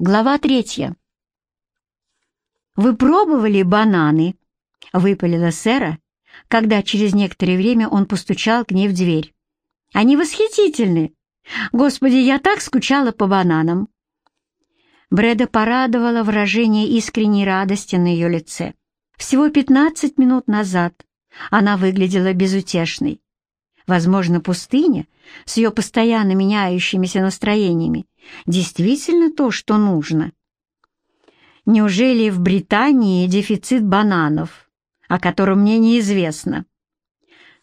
Глава третья. «Вы пробовали бананы?» — выпалила сэра, когда через некоторое время он постучал к ней в дверь. «Они восхитительны! Господи, я так скучала по бананам!» Брэда порадовало выражение искренней радости на ее лице. Всего пятнадцать минут назад она выглядела безутешной. Возможно, пустыня с ее постоянно меняющимися настроениями действительно то, что нужно. Неужели в Британии дефицит бананов, о котором мне неизвестно?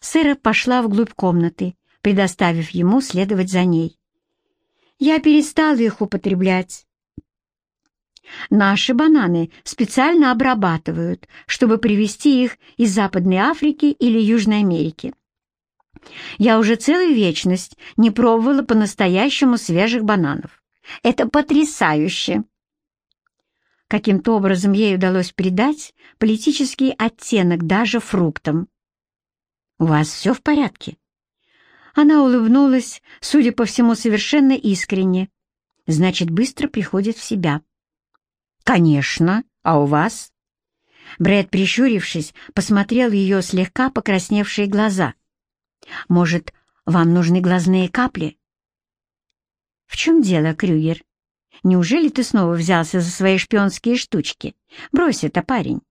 Сэра пошла вглубь комнаты, предоставив ему следовать за ней. Я перестала их употреблять. Наши бананы специально обрабатывают, чтобы привезти их из Западной Африки или Южной Америки. Я уже целую вечность не пробовала по-настоящему свежих бананов. Это потрясающе!» Каким-то образом ей удалось придать политический оттенок даже фруктам. «У вас все в порядке?» Она улыбнулась, судя по всему, совершенно искренне. Значит, быстро приходит в себя. «Конечно. А у вас?» Брэд, прищурившись, посмотрел в ее слегка покрасневшие глаза. Может, вам нужны глазные капли?» «В чем дело, Крюгер? Неужели ты снова взялся за свои шпионские штучки? Брось это, парень!»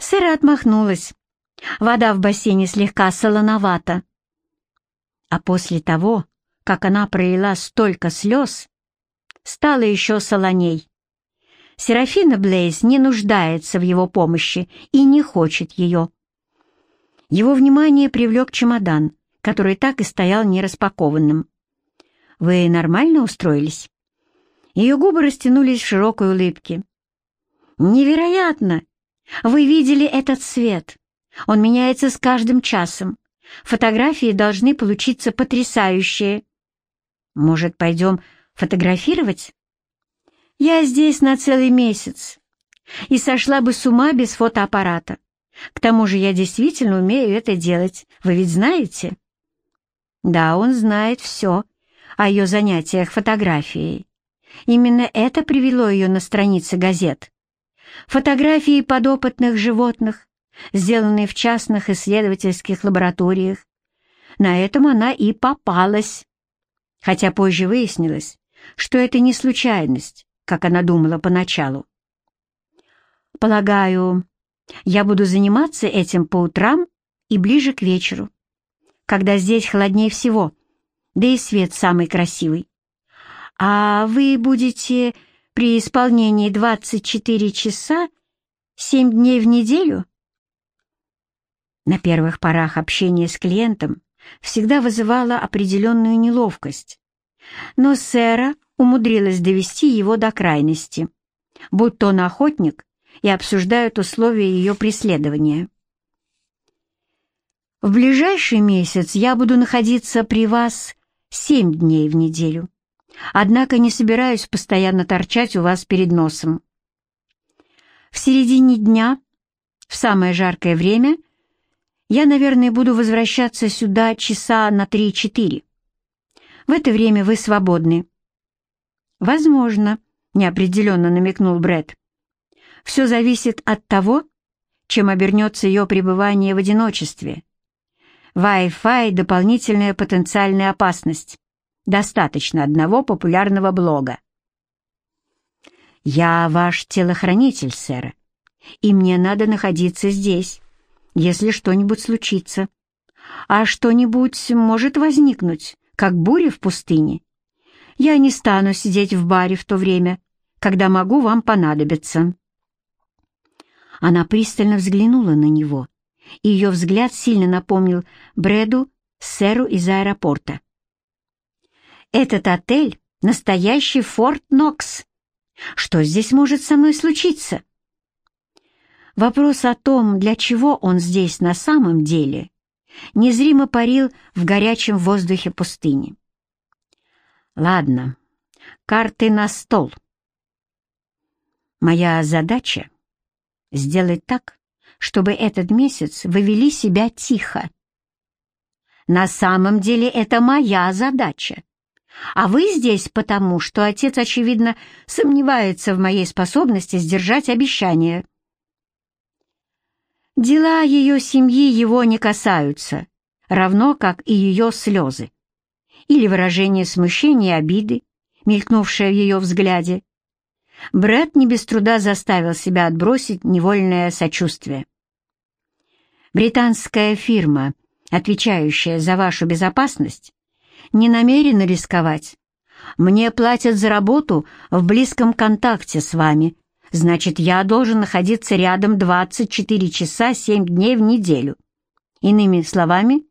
Сэра отмахнулась. Вода в бассейне слегка солоновата. А после того, как она пролила столько слез, стало еще солоней. Серафина Блейз не нуждается в его помощи и не хочет ее. Его внимание привлек чемодан, который так и стоял нераспакованным. «Вы нормально устроились?» Ее губы растянулись в широкой улыбке. «Невероятно! Вы видели этот свет? Он меняется с каждым часом. Фотографии должны получиться потрясающие. Может, пойдем фотографировать? Я здесь на целый месяц и сошла бы с ума без фотоаппарата. К тому же я действительно умею это делать, вы ведь знаете?» Да, он знает все о ее занятиях фотографией. Именно это привело ее на страницы газет. Фотографии подопытных животных, сделанные в частных исследовательских лабораториях. На этом она и попалась. Хотя позже выяснилось, что это не случайность, как она думала поначалу. Полагаю, я буду заниматься этим по утрам и ближе к вечеру, когда здесь холоднее всего, да и свет самый красивый. А вы будете при исполнении 24 часа 7 дней в неделю? На первых порах общение с клиентом всегда вызывало определенную неловкость, но Сэра умудрилась довести его до крайности, будь он охотник и обсуждают условия ее преследования. В ближайший месяц я буду находиться при вас семь дней в неделю, однако не собираюсь постоянно торчать у вас перед носом. В середине дня, в самое жаркое время, я, наверное, буду возвращаться сюда часа на три-четыре. В это время вы свободны. Возможно, неопределенно намекнул Брэд. Все зависит от того, чем обернется ее пребывание в одиночестве. Wi-Fi — дополнительная потенциальная опасность. Достаточно одного популярного блога. «Я ваш телохранитель, сэр, и мне надо находиться здесь, если что-нибудь случится. А что-нибудь может возникнуть, как буря в пустыне. Я не стану сидеть в баре в то время, когда могу вам понадобиться». Она пристально взглянула на него, и ее взгляд сильно напомнил Брэду сэру из аэропорта. «Этот отель — настоящий Форт Нокс. Что здесь может со мной случиться?» Вопрос о том, для чего он здесь на самом деле, незримо парил в горячем воздухе пустыни. «Ладно, карты на стол. Моя задача сделать так, чтобы этот месяц вы вели себя тихо. На самом деле это моя задача. А вы здесь потому, что отец, очевидно, сомневается в моей способности сдержать обещание. Дела ее семьи его не касаются, равно как и ее слезы. Или выражение смущения и обиды, мелькнувшее в ее взгляде. Брэд не без труда заставил себя отбросить невольное сочувствие. Британская фирма, отвечающая за вашу безопасность, не намерена рисковать. Мне платят за работу в близком контакте с вами, значит, я должен находиться рядом 24 часа 7 дней в неделю. Иными словами,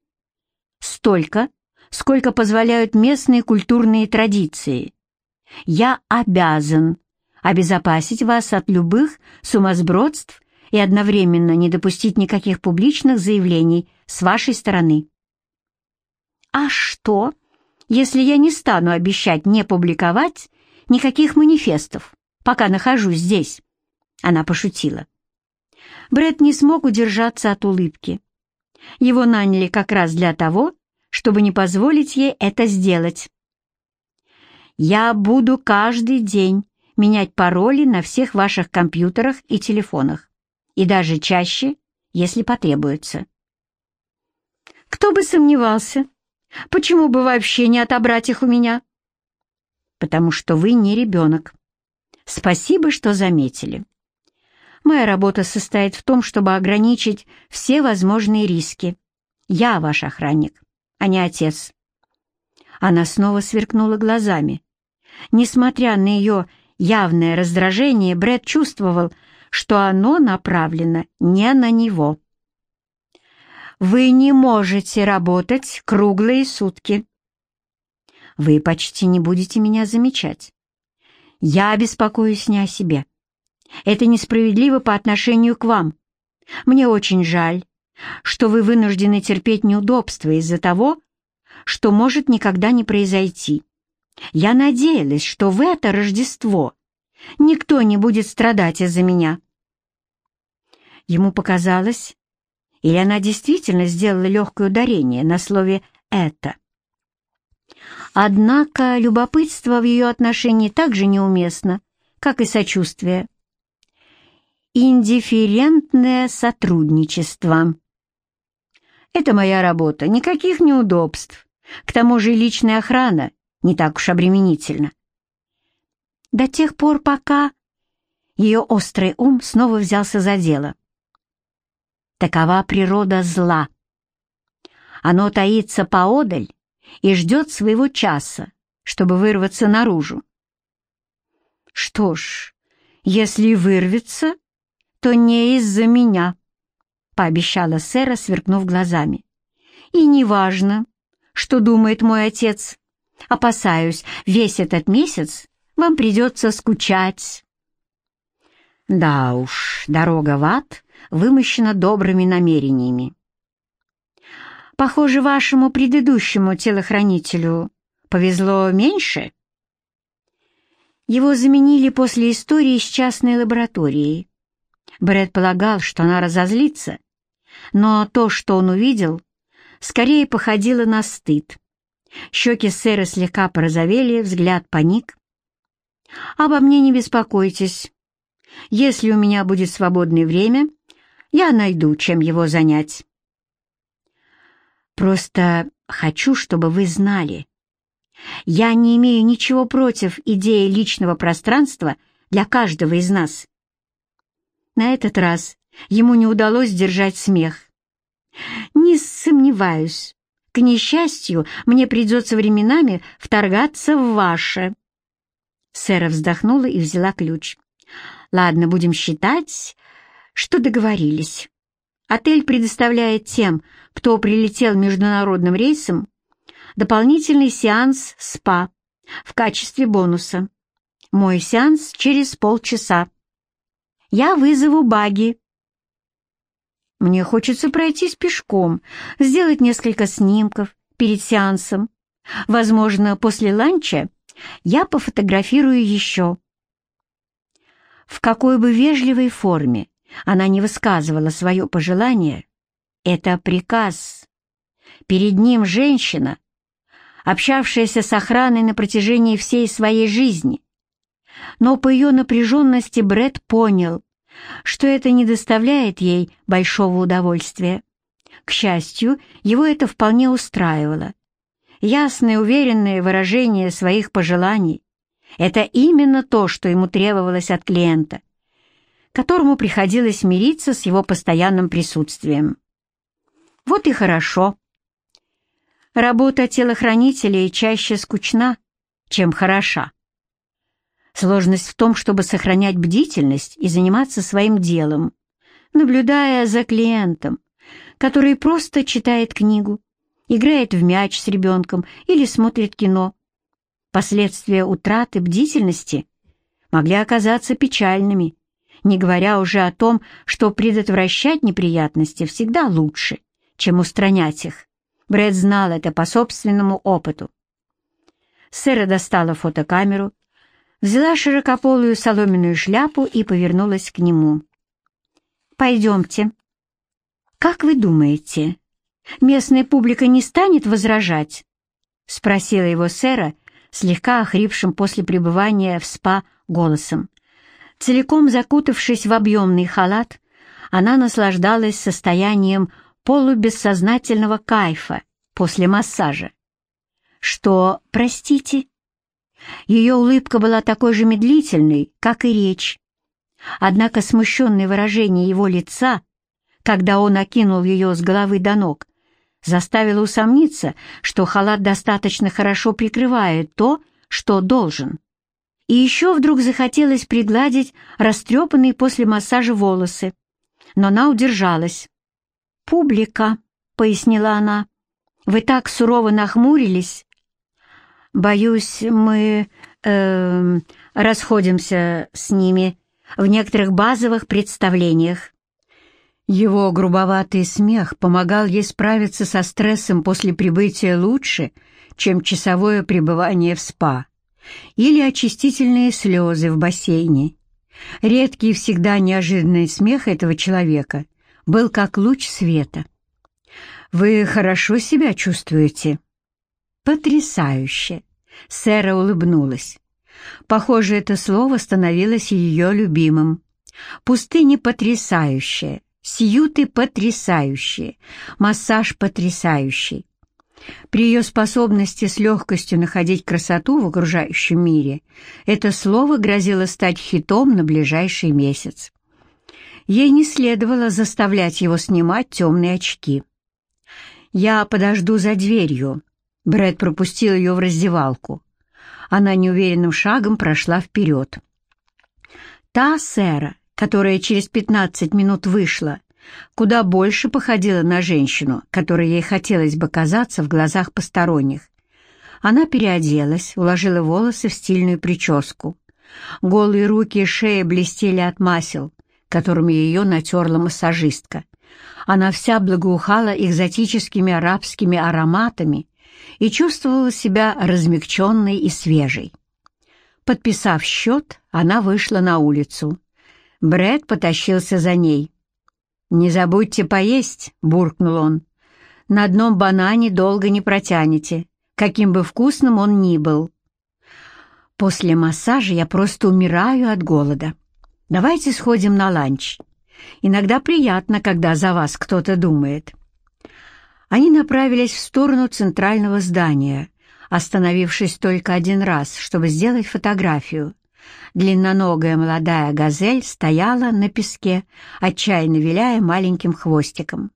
столько, сколько позволяют местные культурные традиции. Я обязан обезопасить вас от любых сумасбродств и одновременно не допустить никаких публичных заявлений с вашей стороны. А что, если я не стану обещать не публиковать никаких манифестов, пока нахожусь здесь?» Она пошутила. Бред не смог удержаться от улыбки. Его наняли как раз для того, чтобы не позволить ей это сделать. «Я буду каждый день менять пароли на всех ваших компьютерах и телефонах, и даже чаще, если потребуется». «Кто бы сомневался? Почему бы вообще не отобрать их у меня?» «Потому что вы не ребенок. Спасибо, что заметили. Моя работа состоит в том, чтобы ограничить все возможные риски. Я ваш охранник, а не отец». Она снова сверкнула глазами. Несмотря на ее явное раздражение, Брэд чувствовал, что оно направлено не на него. «Вы не можете работать круглые сутки. Вы почти не будете меня замечать. Я беспокоюсь не о себе. Это несправедливо по отношению к вам. Мне очень жаль, что вы вынуждены терпеть неудобства из-за того, что может никогда не произойти. Я надеялась, что в это Рождество никто не будет страдать из-за меня. Ему показалось, или она действительно сделала легкое ударение на слове «это». Однако любопытство в ее отношении так же неуместно, как и сочувствие. Индифферентное сотрудничество. Это моя работа, никаких неудобств. К тому же личная охрана не так уж обременительна. До тех пор, пока ее острый ум снова взялся за дело. Такова природа зла. Оно таится поодаль и ждет своего часа, чтобы вырваться наружу. Что ж, если вырвется, то не из-за меня, пообещала Сэра, сверкнув глазами. И неважно, что думает мой отец. Опасаюсь, весь этот месяц вам придется скучать. Да уж, дорога в ад вымощена добрыми намерениями. Похоже, вашему предыдущему телохранителю повезло меньше. Его заменили после истории с частной лабораторией. Брэд полагал, что она разозлится, но то, что он увидел, скорее походило на стыд. Щеки сэра слегка порозовели, взгляд паник. «Обо мне не беспокойтесь. Если у меня будет свободное время, я найду, чем его занять». Просто хочу, чтобы вы знали. Я не имею ничего против идеи личного пространства для каждого из нас. На этот раз ему не удалось сдержать смех. Не сомневаюсь, к несчастью, мне придется временами вторгаться в ваше. Сэра вздохнула и взяла ключ. Ладно, будем считать, что договорились. Отель предоставляет тем, кто прилетел международным рейсом, дополнительный сеанс СПА в качестве бонуса. Мой сеанс через полчаса. Я вызову баги. Мне хочется пройтись пешком, сделать несколько снимков перед сеансом. Возможно, после ланча я пофотографирую еще. В какой бы вежливой форме она не высказывала свое пожелание, это приказ. Перед ним женщина, общавшаяся с охраной на протяжении всей своей жизни. Но по ее напряженности Бред понял, что это не доставляет ей большого удовольствия. К счастью, его это вполне устраивало. Ясное, уверенное выражение своих пожеланий — это именно то, что ему требовалось от клиента, которому приходилось мириться с его постоянным присутствием. Вот и хорошо. Работа телохранителей чаще скучна, чем хороша. Сложность в том, чтобы сохранять бдительность и заниматься своим делом, наблюдая за клиентом, который просто читает книгу, играет в мяч с ребенком или смотрит кино. Последствия утраты бдительности могли оказаться печальными, не говоря уже о том, что предотвращать неприятности всегда лучше, чем устранять их. Брэд знал это по собственному опыту. Сэра достала фотокамеру, взяла широкополую соломенную шляпу и повернулась к нему. «Пойдемте. Как вы думаете, местная публика не станет возражать?» — спросила его сэра, слегка охрипшим после пребывания в спа голосом. Целиком закутавшись в объемный халат, она наслаждалась состоянием полубессознательного кайфа после массажа. «Что, простите?» Ее улыбка была такой же медлительной, как и речь. Однако смущенное выражение его лица, когда он окинул ее с головы до ног, заставило усомниться, что халат достаточно хорошо прикрывает то, что должен. И еще вдруг захотелось пригладить растрепанные после массажа волосы, но она удержалась. «Публика», — пояснила она, — «вы так сурово нахмурились». «Боюсь, мы э, расходимся с ними в некоторых базовых представлениях». Его грубоватый смех помогал ей справиться со стрессом после прибытия лучше, чем часовое пребывание в спа или очистительные слезы в бассейне. Редкий всегда неожиданный смех этого человека был как луч света. «Вы хорошо себя чувствуете?» «Потрясающе!» — Сэра улыбнулась. Похоже, это слово становилось ее любимым. «Пустыни потрясающая, сьюты потрясающие, массаж потрясающий». При ее способности с легкостью находить красоту в окружающем мире это слово грозило стать хитом на ближайший месяц. Ей не следовало заставлять его снимать темные очки. «Я подожду за дверью». Брэд пропустил ее в раздевалку. Она неуверенным шагом прошла вперед. Та сэра, которая через пятнадцать минут вышла, куда больше походила на женщину, которой ей хотелось бы казаться в глазах посторонних. Она переоделась, уложила волосы в стильную прическу. Голые руки и шея блестели от масел, которыми ее натерла массажистка. Она вся благоухала экзотическими арабскими ароматами и чувствовала себя размягченной и свежей. Подписав счет, она вышла на улицу. Брэд потащился за ней. «Не забудьте поесть», — буркнул он. «На одном банане долго не протянете, каким бы вкусным он ни был». «После массажа я просто умираю от голода. Давайте сходим на ланч. Иногда приятно, когда за вас кто-то думает». Они направились в сторону центрального здания, остановившись только один раз, чтобы сделать фотографию. Длинноногая молодая газель стояла на песке, отчаянно виляя маленьким хвостиком.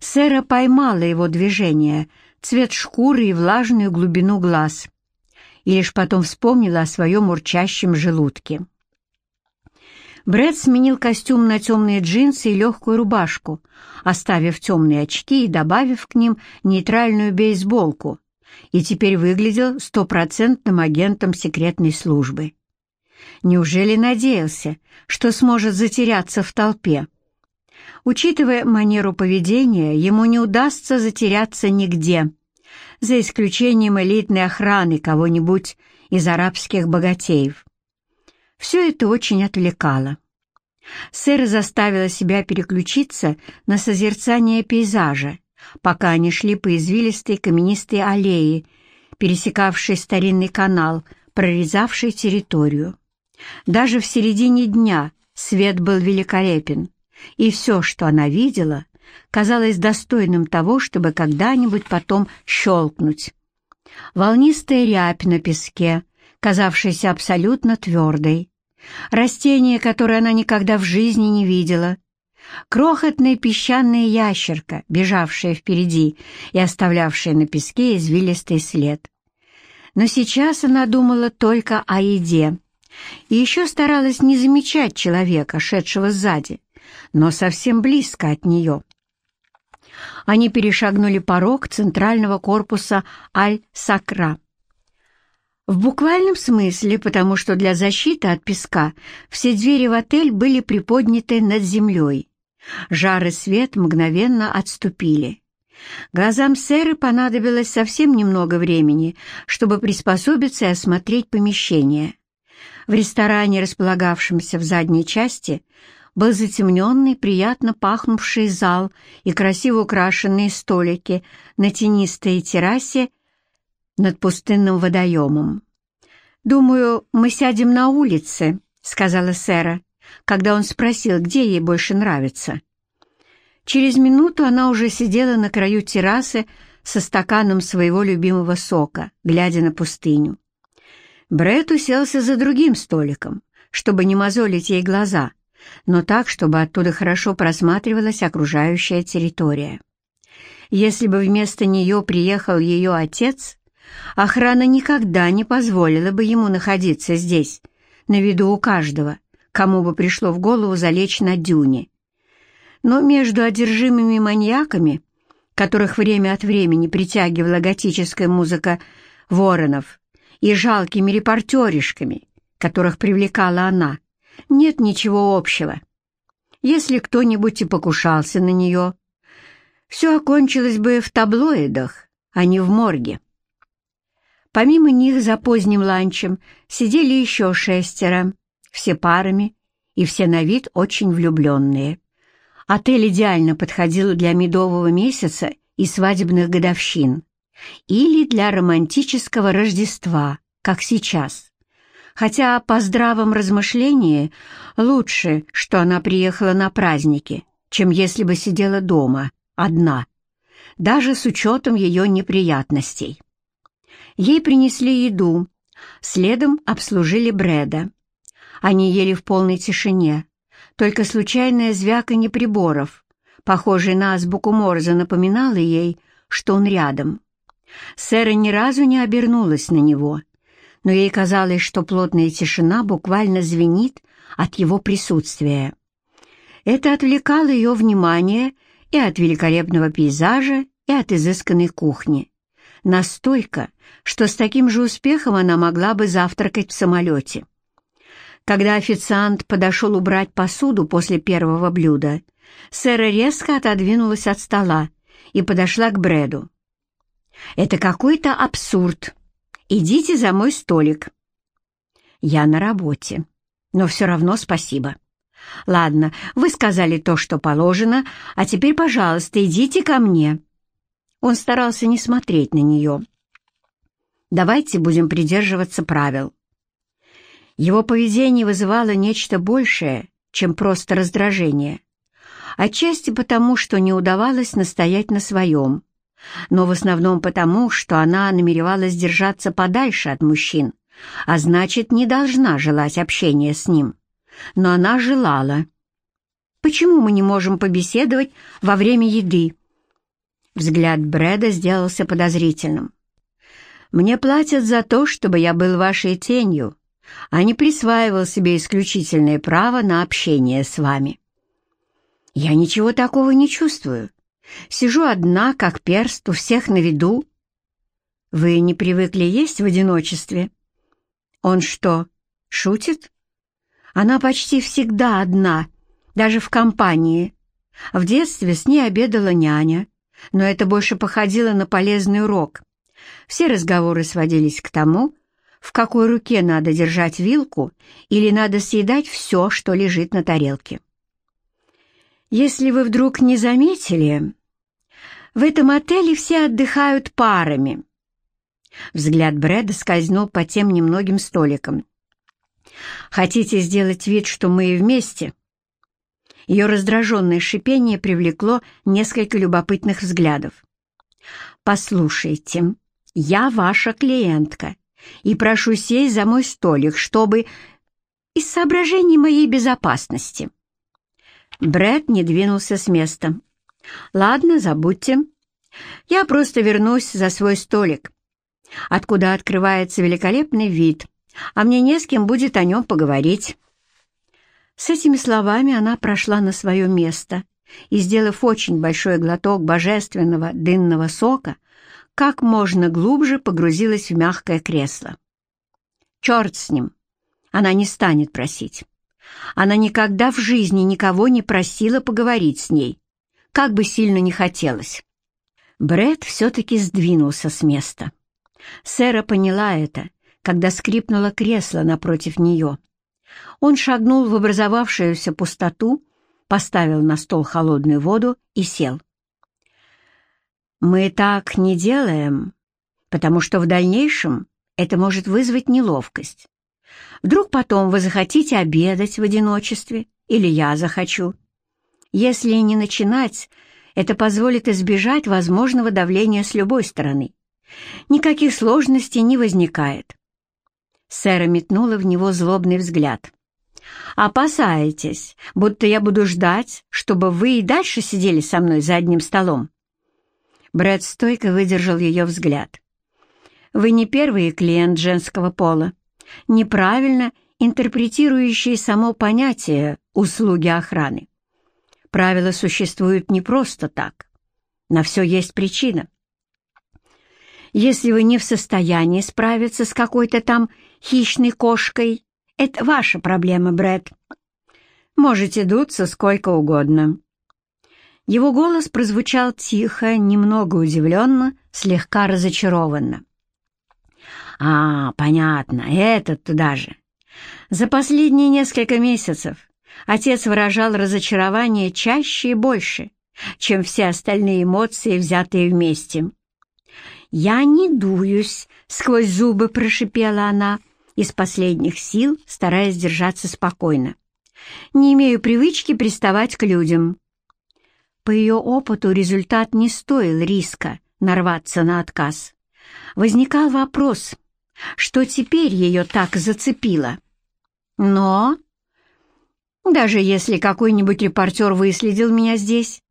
Сэра поймала его движение, цвет шкуры и влажную глубину глаз, и лишь потом вспомнила о своем урчащем желудке. Брэд сменил костюм на темные джинсы и легкую рубашку, оставив темные очки и добавив к ним нейтральную бейсболку, и теперь выглядел стопроцентным агентом секретной службы. Неужели надеялся, что сможет затеряться в толпе? Учитывая манеру поведения, ему не удастся затеряться нигде, за исключением элитной охраны кого-нибудь из арабских богатеев. Все это очень отвлекало. Сэра заставила себя переключиться на созерцание пейзажа, пока они шли по извилистой каменистой аллее пересекавший старинный канал, прорезавший территорию. Даже в середине дня свет был великолепен, и все, что она видела, казалось достойным того, чтобы когда-нибудь потом щелкнуть. Волнистая рябь на песке, казавшаяся абсолютно твердой, растение, которое она никогда в жизни не видела, крохотная песчаная ящерка, бежавшая впереди и оставлявшая на песке извилистый след. Но сейчас она думала только о еде и еще старалась не замечать человека, шедшего сзади, но совсем близко от нее. Они перешагнули порог центрального корпуса Аль-Сакра. В буквальном смысле, потому что для защиты от песка все двери в отель были приподняты над землей. Жар и свет мгновенно отступили. Глазам сэры понадобилось совсем немного времени, чтобы приспособиться и осмотреть помещение. В ресторане, располагавшемся в задней части, был затемненный, приятно пахнувший зал и красиво украшенные столики на тенистой террасе над пустынным водоемом. «Думаю, мы сядем на улице», — сказала Сэра, когда он спросил, где ей больше нравится. Через минуту она уже сидела на краю террасы со стаканом своего любимого сока, глядя на пустыню. Брэд уселся за другим столиком, чтобы не мозолить ей глаза — но так, чтобы оттуда хорошо просматривалась окружающая территория. Если бы вместо нее приехал ее отец, охрана никогда не позволила бы ему находиться здесь, на виду у каждого, кому бы пришло в голову залечь на дюне. Но между одержимыми маньяками, которых время от времени притягивала готическая музыка воронов, и жалкими репортеришками, которых привлекала она, нет ничего общего. Если кто-нибудь и покушался на нее, все окончилось бы в таблоидах, а не в морге. Помимо них за поздним ланчем сидели еще шестеро, все парами и все на вид очень влюбленные. Отель идеально подходил для медового месяца и свадебных годовщин или для романтического Рождества, как сейчас хотя по здравом размышлении лучше, что она приехала на праздники, чем если бы сидела дома, одна, даже с учетом ее неприятностей. Ей принесли еду, следом обслужили Брэда. Они ели в полной тишине, только случайное звяканье приборов, похожее на азбуку Морзе, напоминало ей, что он рядом. Сэра ни разу не обернулась на него — но ей казалось, что плотная тишина буквально звенит от его присутствия. Это отвлекало ее внимание и от великолепного пейзажа, и от изысканной кухни. Настолько, что с таким же успехом она могла бы завтракать в самолете. Когда официант подошел убрать посуду после первого блюда, Сэра резко отодвинулась от стола и подошла к Брэду. «Это какой-то абсурд», «Идите за мой столик». «Я на работе, но все равно спасибо». «Ладно, вы сказали то, что положено, а теперь, пожалуйста, идите ко мне». Он старался не смотреть на нее. «Давайте будем придерживаться правил». Его поведение вызывало нечто большее, чем просто раздражение. Отчасти потому, что не удавалось настоять на своем но в основном потому, что она намеревалась держаться подальше от мужчин, а значит, не должна желать общения с ним. Но она желала. «Почему мы не можем побеседовать во время еды?» Взгляд Брэда сделался подозрительным. «Мне платят за то, чтобы я был вашей тенью, а не присваивал себе исключительное право на общение с вами». «Я ничего такого не чувствую. Сижу одна, как перст, у всех на виду. Вы не привыкли есть в одиночестве? Он что, шутит? Она почти всегда одна, даже в компании. В детстве с ней обедала няня, но это больше походило на полезный урок. Все разговоры сводились к тому, в какой руке надо держать вилку или надо съедать все, что лежит на тарелке. Если вы вдруг не заметили, в этом отеле все отдыхают парами. Взгляд Брэда скользнул по тем немногим столикам. «Хотите сделать вид, что мы вместе?» Ее раздраженное шипение привлекло несколько любопытных взглядов. «Послушайте, я ваша клиентка и прошу сесть за мой столик, чтобы... из соображений моей безопасности». Брэд не двинулся с места. «Ладно, забудьте. Я просто вернусь за свой столик, откуда открывается великолепный вид, а мне не с кем будет о нем поговорить». С этими словами она прошла на свое место и, сделав очень большой глоток божественного дынного сока, как можно глубже погрузилась в мягкое кресло. Черт с ним! Она не станет просить. Она никогда в жизни никого не просила поговорить с ней, как бы сильно не хотелось. Бред все-таки сдвинулся с места. Сэра поняла это, когда скрипнуло кресло напротив нее. Он шагнул в образовавшуюся пустоту, поставил на стол холодную воду и сел. «Мы так не делаем, потому что в дальнейшем это может вызвать неловкость. Вдруг потом вы захотите обедать в одиночестве, или я захочу. Если не начинать, это позволит избежать возможного давления с любой стороны. Никаких сложностей не возникает. Сэра метнула в него злобный взгляд. «Опасаетесь, будто я буду ждать, чтобы вы и дальше сидели со мной за одним столом?» Брэд стойко выдержал ее взгляд. «Вы не первый клиент женского пола, неправильно интерпретирующий само понятие «услуги охраны». Правила существуют не просто так. На все есть причина. Если вы не в состоянии справиться с какой-то там хищной кошкой, это ваша проблема, Брэд. Можете дуться сколько угодно». Его голос прозвучал тихо, немного удивленно, слегка разочарованно. «А, понятно, этот туда же. За последние несколько месяцев отец выражал разочарование чаще и больше, чем все остальные эмоции, взятые вместе. «Я не дуюсь», — сквозь зубы прошипела она, из последних сил стараясь держаться спокойно. «Не имею привычки приставать к людям». По ее опыту результат не стоил риска нарваться на отказ. Возникал вопрос, что теперь ее так зацепило. Но, даже если какой-нибудь репортер выследил меня здесь,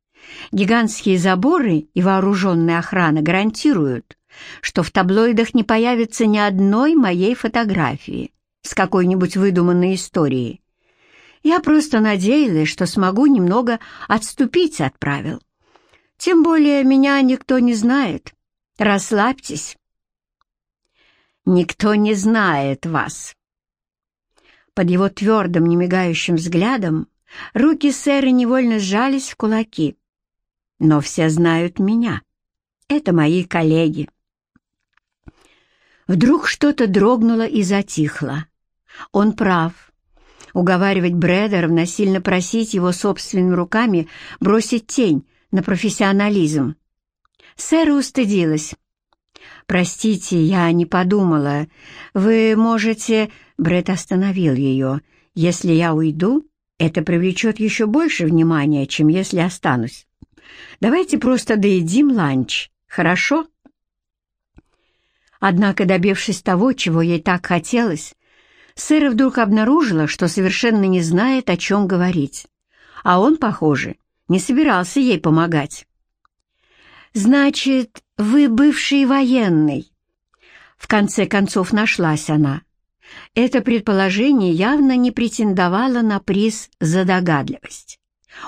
Гигантские заборы и вооруженная охрана гарантируют, что в таблоидах не появится ни одной моей фотографии с какой-нибудь выдуманной историей. Я просто надеялась, что смогу немного отступить от правил. Тем более меня никто не знает. Расслабьтесь. Никто не знает вас. Под его твердым, немигающим взглядом руки сэра невольно сжались в кулаки но все знают меня. Это мои коллеги. Вдруг что-то дрогнуло и затихло. Он прав. Уговаривать Брэда равносильно просить его собственными руками бросить тень на профессионализм. Сэра устыдилась. «Простите, я не подумала. Вы можете...» Брэд остановил ее. «Если я уйду, это привлечет еще больше внимания, чем если останусь. Давайте просто доедим ланч, хорошо?» Однако, добившись того, чего ей так хотелось, Сэра вдруг обнаружила, что совершенно не знает, о чем говорить. А он, похоже, не собирался ей помогать. «Значит, вы бывший военный?» В конце концов нашлась она. Это предположение явно не претендовало на приз за догадливость.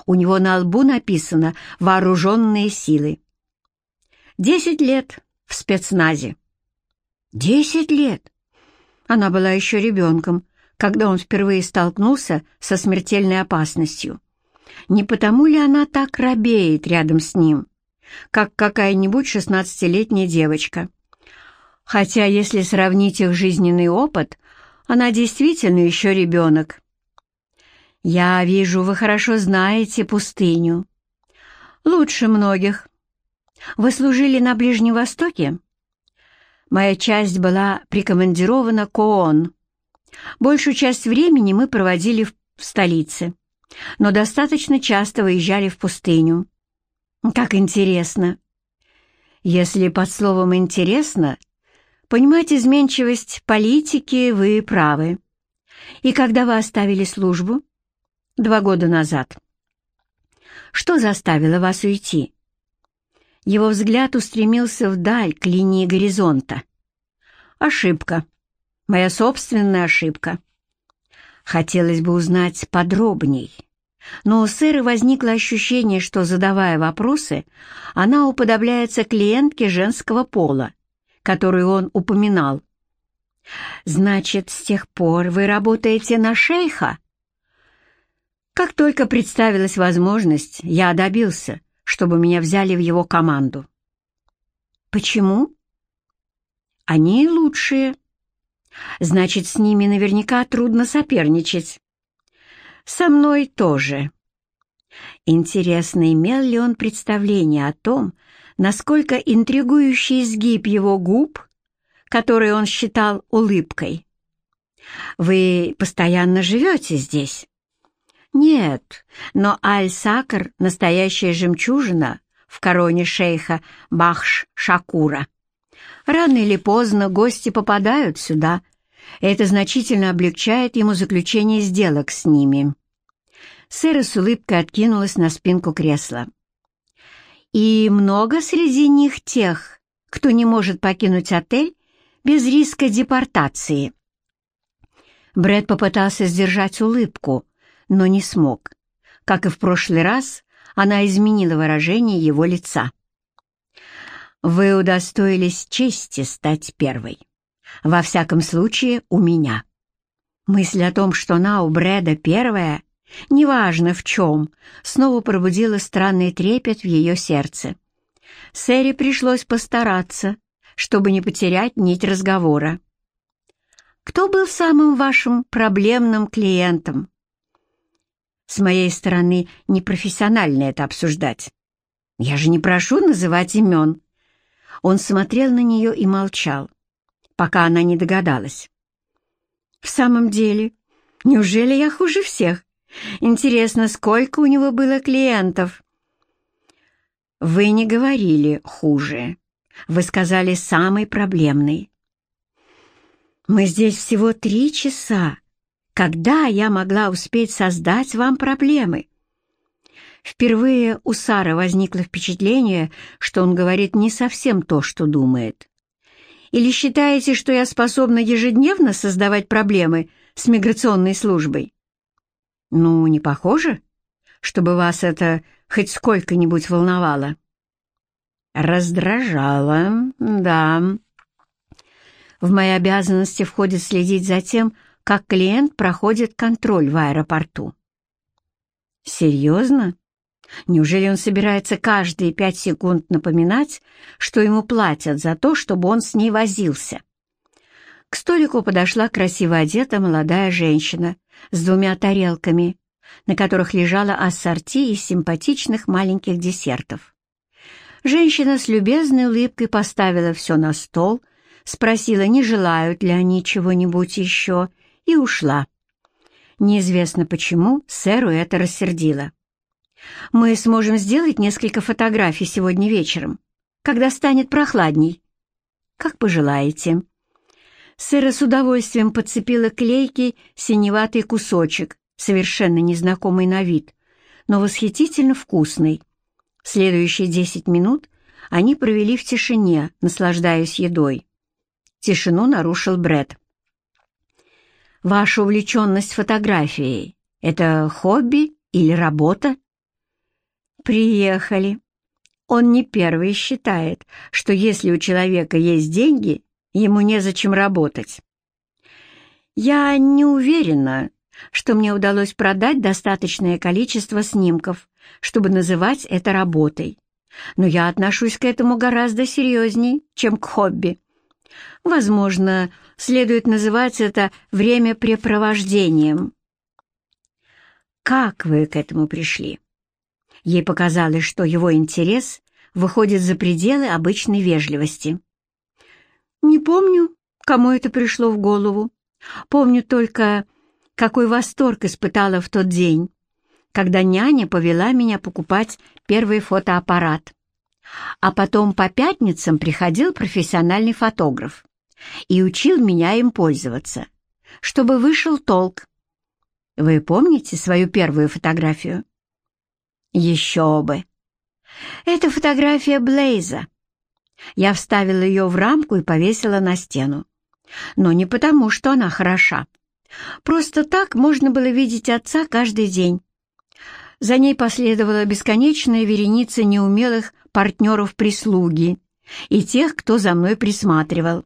У него на лбу написано «Вооруженные силы». Десять лет в спецназе. Десять лет! Она была еще ребенком, когда он впервые столкнулся со смертельной опасностью. Не потому ли она так робеет рядом с ним, как какая-нибудь шестнадцатилетняя девочка? Хотя, если сравнить их жизненный опыт, она действительно еще ребенок. «Я вижу, вы хорошо знаете пустыню. Лучше многих. Вы служили на Ближнем Востоке?» Моя часть была прикомандирована к ООН. Большую часть времени мы проводили в столице, но достаточно часто выезжали в пустыню. Как интересно. Если под словом «интересно» понимать изменчивость политики, вы правы. И когда вы оставили службу? Два года назад. Что заставило вас уйти? Его взгляд устремился вдаль, к линии горизонта. Ошибка. Моя собственная ошибка. Хотелось бы узнать подробней. Но у сэры возникло ощущение, что, задавая вопросы, она уподобляется клиентке женского пола, которую он упоминал. «Значит, с тех пор вы работаете на шейха?» Как только представилась возможность, я добился, чтобы меня взяли в его команду. Почему? Они лучшие. Значит, с ними наверняка трудно соперничать. Со мной тоже. Интересно, имел ли он представление о том, насколько интригующий изгиб его губ, который он считал улыбкой. «Вы постоянно живете здесь?» «Нет, но Аль-Сакр — настоящая жемчужина в короне шейха Бахш-Шакура. Рано или поздно гости попадают сюда. Это значительно облегчает ему заключение сделок с ними». Сэра с улыбкой откинулась на спинку кресла. «И много среди них тех, кто не может покинуть отель без риска депортации?» Брэд попытался сдержать улыбку, но не смог. Как и в прошлый раз, она изменила выражение его лица. «Вы удостоились чести стать первой. Во всяком случае, у меня. Мысль о том, что она у Брэда первая, неважно в чем, снова пробудила странный трепет в ее сердце. Сэри пришлось постараться, чтобы не потерять нить разговора. «Кто был самым вашим проблемным клиентом?» С моей стороны непрофессионально это обсуждать. Я же не прошу называть имен. Он смотрел на нее и молчал, пока она не догадалась. «В самом деле, неужели я хуже всех? Интересно, сколько у него было клиентов?» «Вы не говорили «хуже». Вы сказали «самый проблемный». «Мы здесь всего три часа. Когда я могла успеть создать вам проблемы?» Впервые у Сары возникло впечатление, что он говорит не совсем то, что думает. Или считаете, что я способна ежедневно создавать проблемы с миграционной службой? Ну, не похоже, чтобы вас это хоть сколько-нибудь волновало. Раздражало, да. В мои обязанности входит следить за тем, как клиент проходит контроль в аэропорту. Серьезно? Неужели он собирается каждые пять секунд напоминать, что ему платят за то, чтобы он с ней возился? К столику подошла красиво одетая молодая женщина с двумя тарелками, на которых лежала ассорти из симпатичных маленьких десертов. Женщина с любезной улыбкой поставила все на стол, спросила, не желают ли они чего-нибудь еще, и ушла. Неизвестно почему сэру это рассердило. «Мы сможем сделать несколько фотографий сегодня вечером, когда станет прохладней». «Как пожелаете». Сэра с удовольствием подцепила клейкий синеватый кусочек, совершенно незнакомый на вид, но восхитительно вкусный. Следующие десять минут они провели в тишине, наслаждаясь едой. Тишину нарушил Бред. «Ваша увлеченность фотографией — это хобби или работа?» «Приехали. Он не первый считает, что если у человека есть деньги, ему незачем работать. Я не уверена, что мне удалось продать достаточное количество снимков, чтобы называть это работой. Но я отношусь к этому гораздо серьезней, чем к хобби. Возможно, следует называть это времяпрепровождением. Как вы к этому пришли? Ей показалось, что его интерес выходит за пределы обычной вежливости. Не помню, кому это пришло в голову. Помню только, какой восторг испытала в тот день, когда няня повела меня покупать первый фотоаппарат. А потом по пятницам приходил профессиональный фотограф и учил меня им пользоваться, чтобы вышел толк. Вы помните свою первую фотографию? Еще бы! Это фотография Блейза. Я вставила ее в рамку и повесила на стену. Но не потому, что она хороша. Просто так можно было видеть отца каждый день. За ней последовала бесконечная вереница неумелых партнеров прислуги и тех, кто за мной присматривал.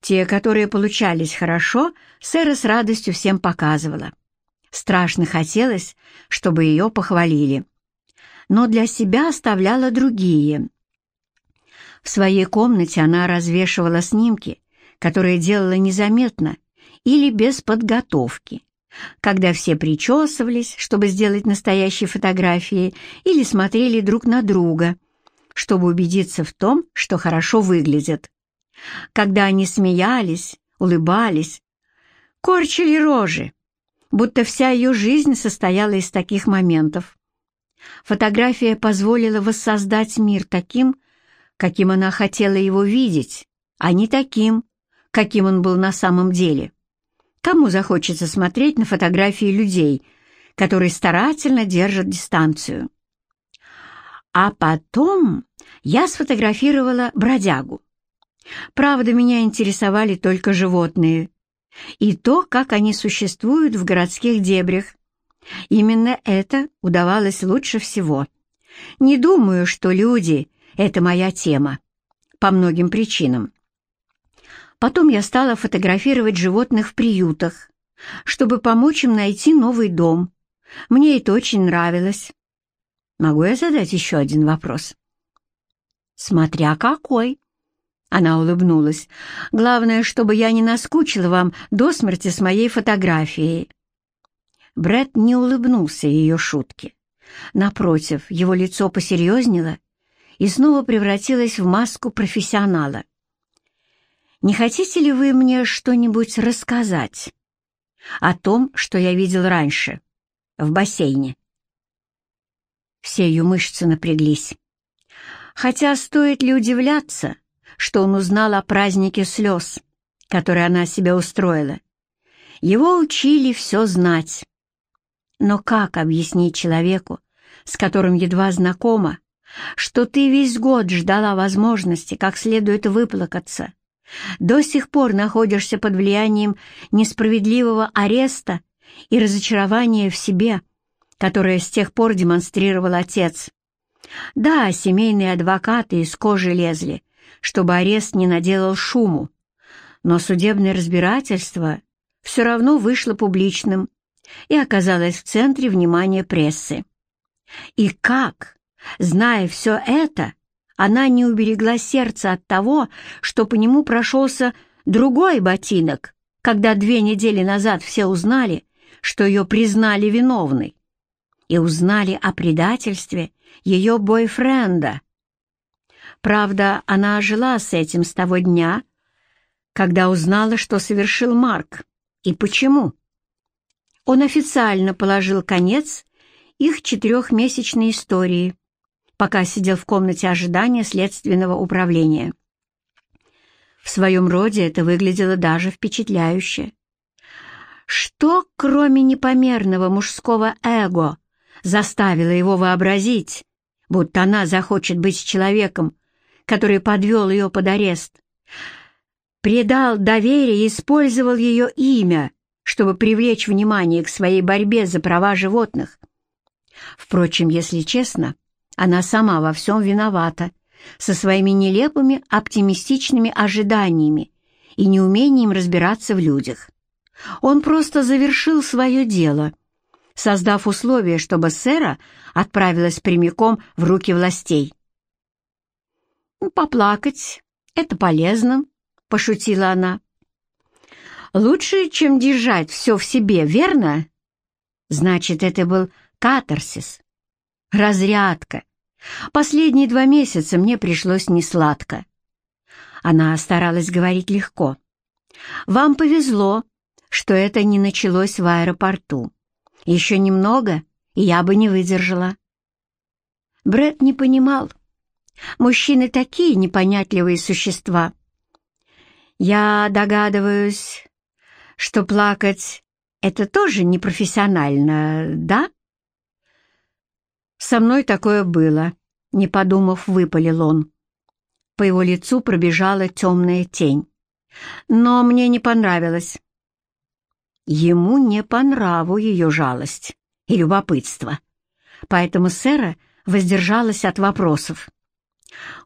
Те, которые получались хорошо, Сэра с радостью всем показывала. Страшно хотелось, чтобы ее похвалили. Но для себя оставляла другие. В своей комнате она развешивала снимки, которые делала незаметно или без подготовки, когда все причесывались, чтобы сделать настоящие фотографии, или смотрели друг на друга, чтобы убедиться в том, что хорошо выглядят. Когда они смеялись, улыбались, корчили рожи, будто вся ее жизнь состояла из таких моментов. Фотография позволила воссоздать мир таким, каким она хотела его видеть, а не таким, каким он был на самом деле. Кому захочется смотреть на фотографии людей, которые старательно держат дистанцию? А потом я сфотографировала бродягу. Правда, меня интересовали только животные и то, как они существуют в городских дебрях. Именно это удавалось лучше всего. Не думаю, что люди — это моя тема. По многим причинам. Потом я стала фотографировать животных в приютах, чтобы помочь им найти новый дом. Мне это очень нравилось. Могу я задать еще один вопрос? Смотря какой. Она улыбнулась. Главное, чтобы я не наскучила вам до смерти с моей фотографией. Бред не улыбнулся ее шутке. Напротив, его лицо посерьезнело и снова превратилось в маску профессионала. Не хотите ли вы мне что-нибудь рассказать о том, что я видел раньше, в бассейне?» Все ее мышцы напряглись. Хотя стоит ли удивляться, что он узнал о празднике слез, который она себе устроила. Его учили все знать. Но как объяснить человеку, с которым едва знакома, что ты весь год ждала возможности как следует выплакаться, до сих пор находишься под влиянием несправедливого ареста и разочарования в себе, которое с тех пор демонстрировал отец. Да, семейные адвокаты из кожи лезли, чтобы арест не наделал шуму, но судебное разбирательство все равно вышло публичным и оказалось в центре внимания прессы. И как, зная все это, она не уберегла сердце от того, что по нему прошелся другой ботинок, когда две недели назад все узнали, что ее признали виновной, и узнали о предательстве ее бойфренда. Правда, она жила с этим с того дня, когда узнала, что совершил Марк, и почему. Он официально положил конец их четырехмесячной истории, пока сидел в комнате ожидания следственного управления. В своем роде это выглядело даже впечатляюще. Что, кроме непомерного мужского эго, заставило его вообразить, будто она захочет быть с человеком, который подвел ее под арест, предал доверие и использовал ее имя, чтобы привлечь внимание к своей борьбе за права животных? Впрочем, если честно, она сама во всем виновата, со своими нелепыми оптимистичными ожиданиями и неумением разбираться в людях. Он просто завершил свое дело, создав условия, чтобы сэра отправилась прямиком в руки властей. «Ну, «Поплакать — это полезно», — пошутила она. «Лучше, чем держать все в себе, верно?» «Значит, это был катарсис, Разрядка. Последние два месяца мне пришлось несладко. Она старалась говорить легко. «Вам повезло, что это не началось в аэропорту. Еще немного, и я бы не выдержала». Брэд не понимал. Мужчины такие непонятливые существа. Я догадываюсь, что плакать — это тоже непрофессионально, да? Со мной такое было, не подумав, выпалил он. По его лицу пробежала темная тень. Но мне не понравилось. Ему не по нраву ее жалость и любопытство. Поэтому сэра воздержалась от вопросов.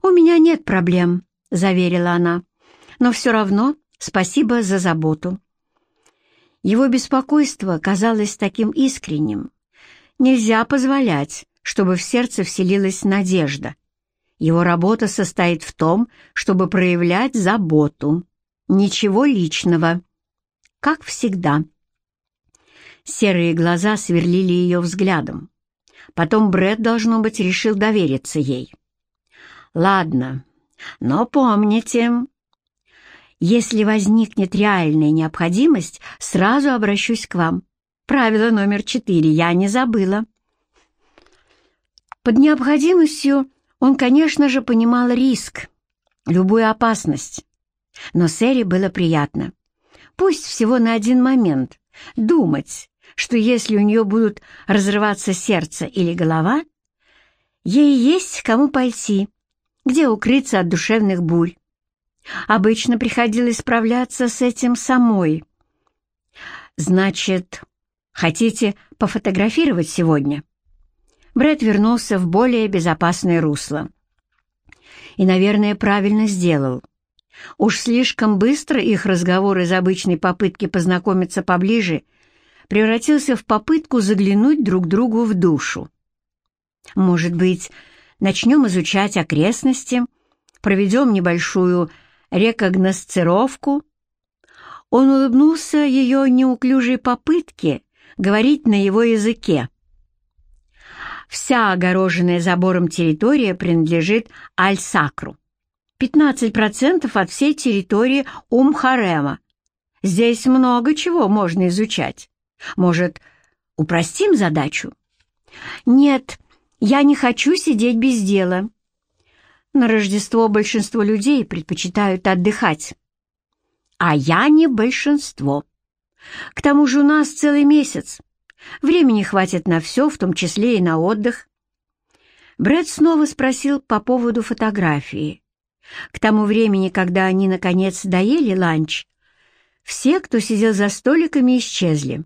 «У меня нет проблем», — заверила она. «Но все равно спасибо за заботу». Его беспокойство казалось таким искренним. Нельзя позволять, чтобы в сердце вселилась надежда. Его работа состоит в том, чтобы проявлять заботу. Ничего личного. Как всегда. Серые глаза сверлили ее взглядом. Потом Брэд, должно быть, решил довериться ей. «Ладно, но помните, если возникнет реальная необходимость, сразу обращусь к вам. Правило номер четыре я не забыла». Под необходимостью он, конечно же, понимал риск, любую опасность. Но Сэри было приятно. Пусть всего на один момент думать, что если у нее будут разрываться сердце или голова, ей есть кому пойти, где укрыться от душевных бурь. Обычно приходилось справляться с этим самой. «Значит, хотите пофотографировать сегодня?» Брэд вернулся в более безопасное русло. И, наверное, правильно сделал. Уж слишком быстро их разговор из обычной попытки познакомиться поближе — превратился в попытку заглянуть друг другу в душу. Может быть, начнем изучать окрестности, проведем небольшую рекогносцировку? Он улыбнулся ее неуклюжей попытке говорить на его языке. Вся огороженная забором территория принадлежит Аль-Сакру. 15% от всей территории Умхарема. Здесь много чего можно изучать. Может, упростим задачу? Нет, я не хочу сидеть без дела. На Рождество большинство людей предпочитают отдыхать. А я не большинство. К тому же у нас целый месяц. Времени хватит на все, в том числе и на отдых. Брэд снова спросил по поводу фотографии. К тому времени, когда они, наконец, доели ланч, все, кто сидел за столиками, исчезли.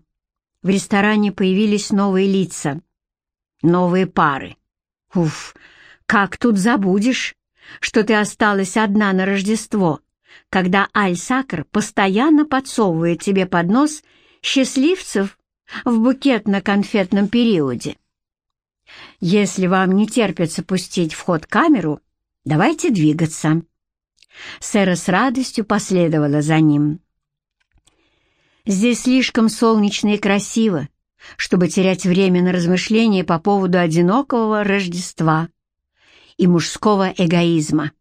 В ресторане появились новые лица, новые пары. Уф, как тут забудешь, что ты осталась одна на Рождество, когда Аль-Сакр постоянно подсовывает тебе под нос счастливцев в букетно-конфетном периоде. Если вам не терпится пустить в ход камеру, давайте двигаться. Сэра с радостью последовала за ним. Здесь слишком солнечно и красиво, чтобы терять время на размышления по поводу одинокого Рождества и мужского эгоизма.